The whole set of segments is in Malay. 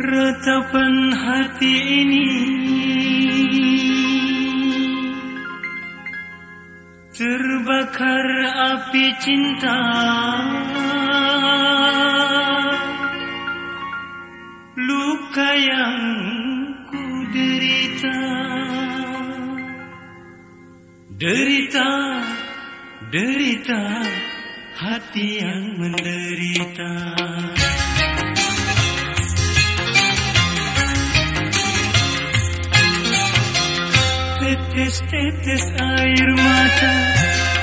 Ratapan hati ini Terbakar api cinta. Luka yang ku derita. Derita, derita Hati yang menderita Tetes-tetes air mata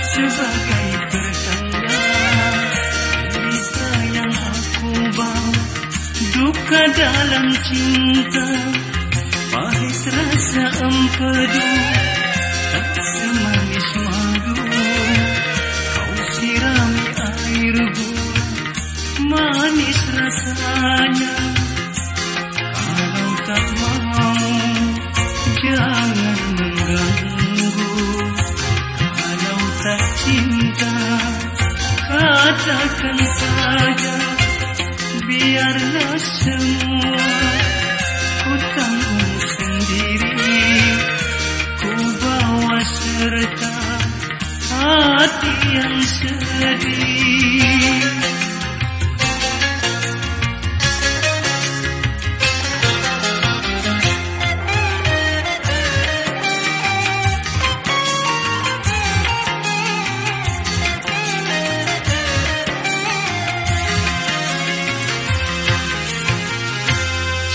Sebagai pertanda. Cerita yang aku bawa Duka dalam cinta. Pahit rasa empedu Tak semanis madu. Kau sirami air gula Manis rasanya. Kalau tak mau Katakan saja Biarlah semua. Ku tanggung sendiri Ku bawa serta Hati yang sedih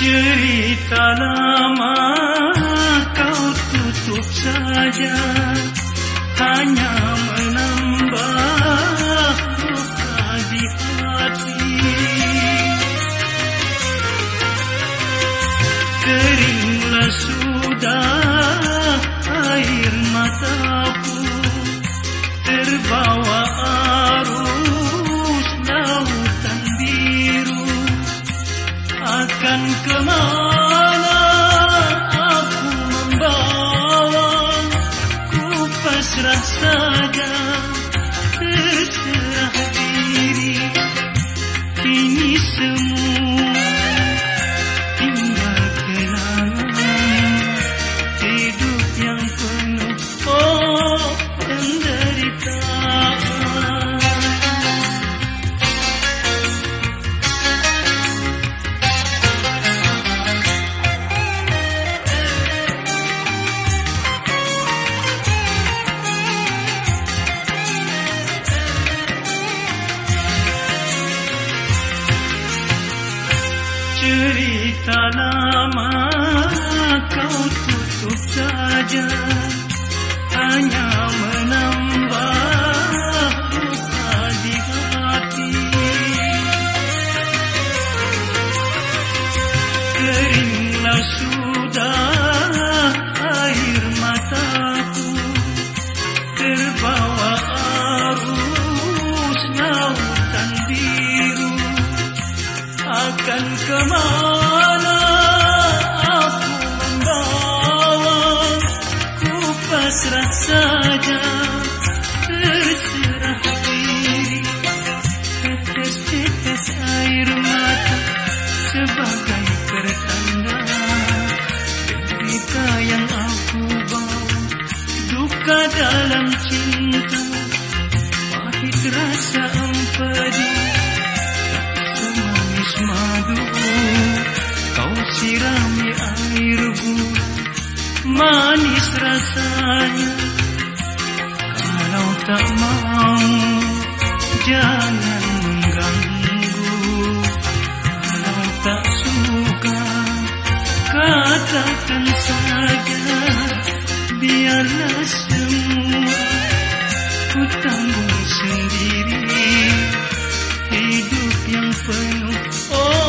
Cerita lama kau tutup saja. Hanya menambah luka di hati. Keringlah sudah air mataku. Terbawa akan cerita lama kau tutup saja hanya menambah akan kemana aku membawa ku pasrah saja terserah diri tetes-tetes air mata sebagai pertanda derita yang aku bawa duka dalam cinta. Pahit rasa semanis madu Kau sirami air gula Manis rasanya. Kalau tak mau Jangan e sonho. Oh,